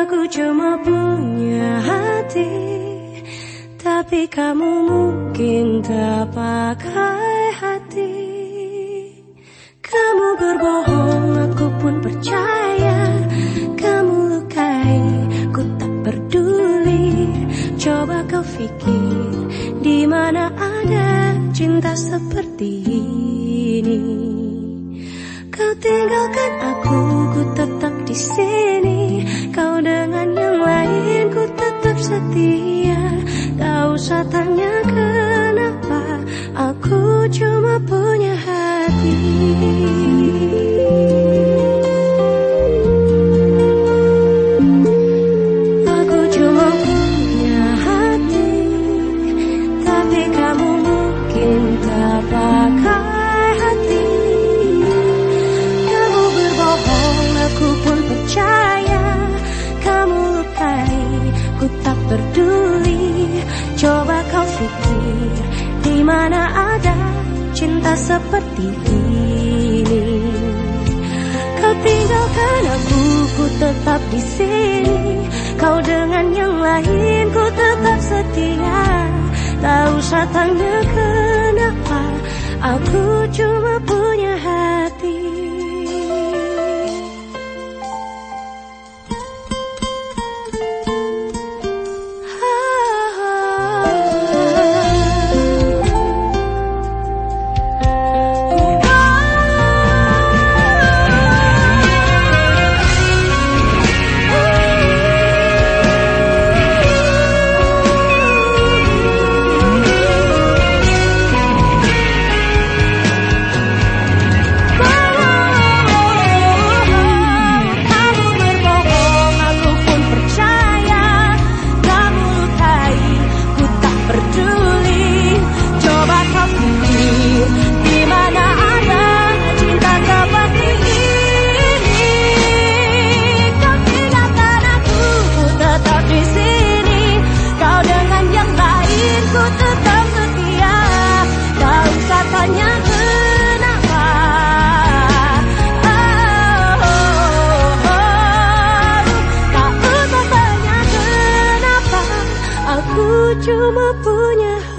Aku cuma punya hati Tapi kamu mungkin tak pakai hati. Kamu berbohong, aku pun percaya. Kamu lukai, ku tak peduli. Coba kau pikir di mana ada cinta seperti ini? Kau tinggalkan aku, Tak mana ada cinta seperti ini? Kau tinggalkan aku, ku tetap di sini. Kau dengan yang lain, ku tetap setia. Tak usah tanya kenapa Aku cuma punya cuma punya